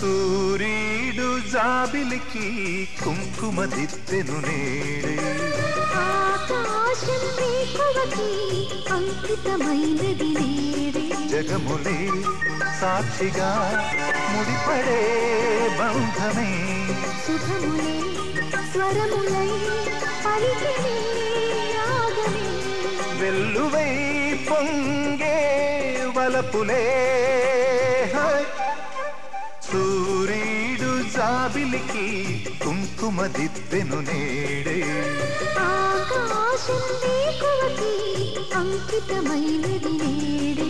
సూర్యుడు జాబిలికి కుంకుమ దిత్తెను నేడే. ఆకాశం అంకితమైనది నేడే. జగములే సాక్షిగా ముడిపడే బంధమే. సుఖములే స్వరములై పలికినే వెల్లువై పొంగ వలపులే హై. సూర్యుడు జాబిలికి కుంకుమ దిద్దెను నేడే ఆకాశం అంకితమైనది నేడే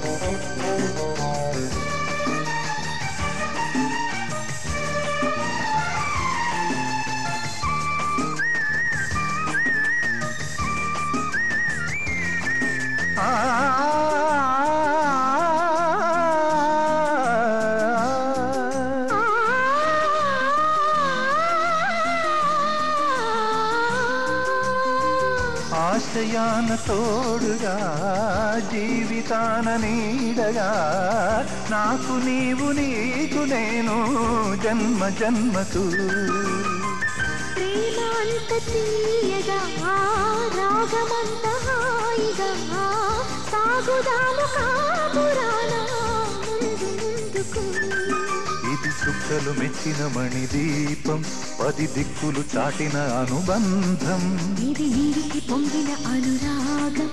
Thank you. ఆశయాన తోడుగా జీవితాన నీడగా నాకు నీవు నీకు నేను జన్మ జన్మకు ప్రేమాంత తీయగా రాగమంత హాయిగా సాగుదాము కా ఇది సుక్కలు మెచ్చిన మణి దీపం పది దిక్కులు చాటిన అనుబంధం. ఇది నీరికి పొంగిన అనురాగం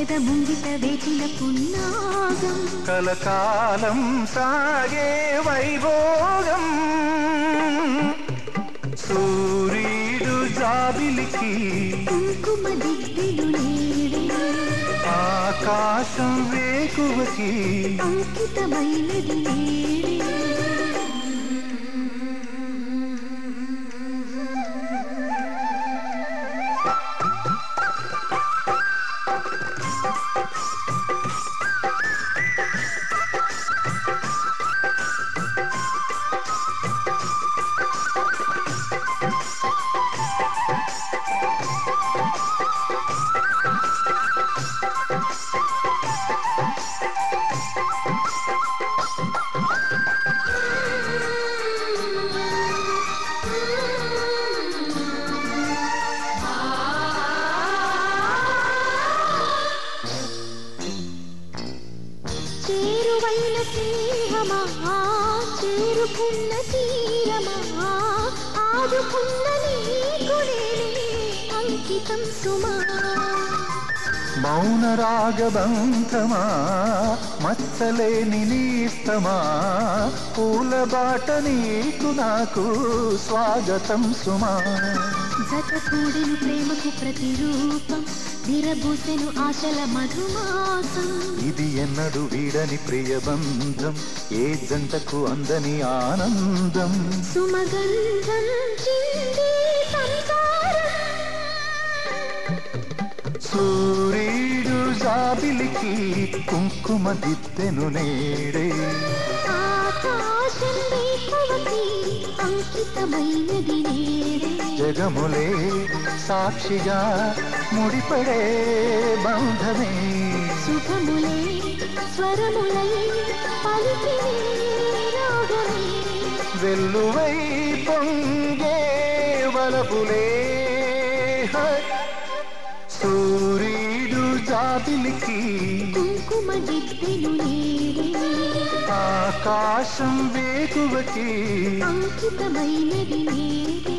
ఎద ముంగిట వేచిన పున్నాగం. కలకాలం సాగే వైభోగం. సూర్యుడు జాబిలికి కుంకుమ దిద్దిలు ఆకాశం వేకువకి అంకితమైనది నేడే. చేరువైన స్నేహమా? చేరుకున్న తీరమా? ఆదుకున్న నీకు నేనే అంకితం సుమా? మౌన రాగబంధమా మచ్చలేని నీస్తమా పూల బాట నీకు నాకు స్వాగతం సుమా. జత కూడిన ప్రేమకు ప్రతిరూపం విరబూసెను ఆశల మధుమాసం. ఇది ఎన్నడు వీడని ప్రియ బంధం ఏ జంటకు అందని ఆనందం. సుమగంధం చిందే సంసారం. జాబిలికి కుంకుమ దిత్తెను నేడే. జగములే సాక్షిగా ముడిపడే బంధమే. సుఖములే స్వరములై వెల్లువై పొంగే వలపులే హై. సూర్యుడు జాబిలికి కుంకుమ దిద్దెను నేడే ఆకాశం వేకువకి అంకితమైనది నేడే